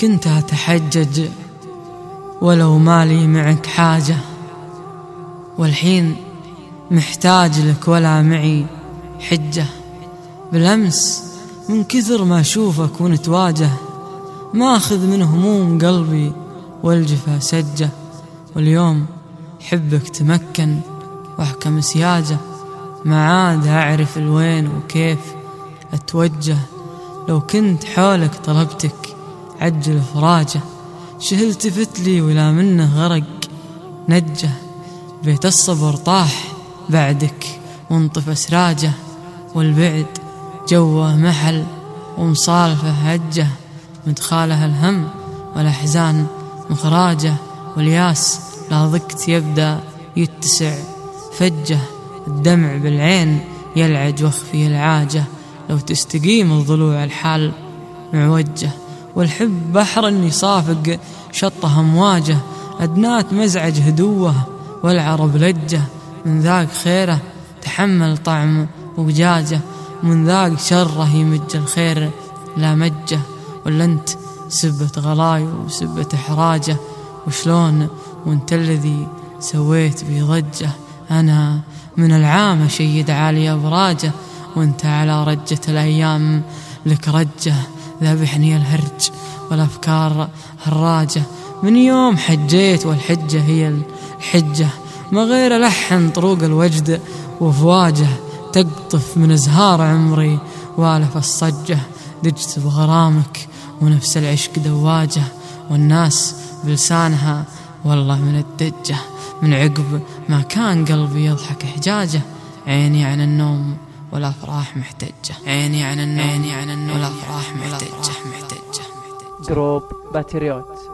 كنت أتحجج ولو مالي معك حاجة والحين محتاج لك ولا معي حجة. بالأمس من كثر ما أشوفك ونتواجه ما أخذ من هموم قلبي والجفا سجة. واليوم حبك تمكن واحكم سياجه ما عاد أعرف الوين وكيف أتوجه. لو كنت حولك طلبتك عجل فراجه شهلت فتلي ولا منه غرق. نجه بيت الصبر طاح بعدك وانطفى سراجه والبعد جوه محل ومصالفه هجه. مدخاله الهم والأحزان مخراجه. والياس لا ضقت يبدأ يتسع فجه. الدمع بالعين يلعج واخفي العاجة. لو تستقيم الضلوع الحال معوجه. والحب بحر يصافق شطه امواجه أدنات مزعج هدوة والعرب لجة من ذاك خيره تحمل طعم وجاجة من ذاك شره يمج الخير لا مجة. ولا أنت سبة غلاي وسبة إحراجة وشلون وأنت الذي سويت بي ضجة أنا من العام أشيد عالي أبراجة وأنت على رجة الأيام لك ذبحني الهرج والأفكار هراجة. من يوم حجيت والحجة هي الحجة. ما غير لحن طروق الوجد وفواجة. تقطف من أزهار عمري وألف الصجة. دجت بغرامك ونفس العشق دواجة. والناس بلسانها والله من الدجة. من عقب ما كان قلبي يضحك حجاجه عيني عن النوم والافراح محتجة. عيني عن النوم عيني عن النوم والافراح محتجة. محتجة. group Patriot.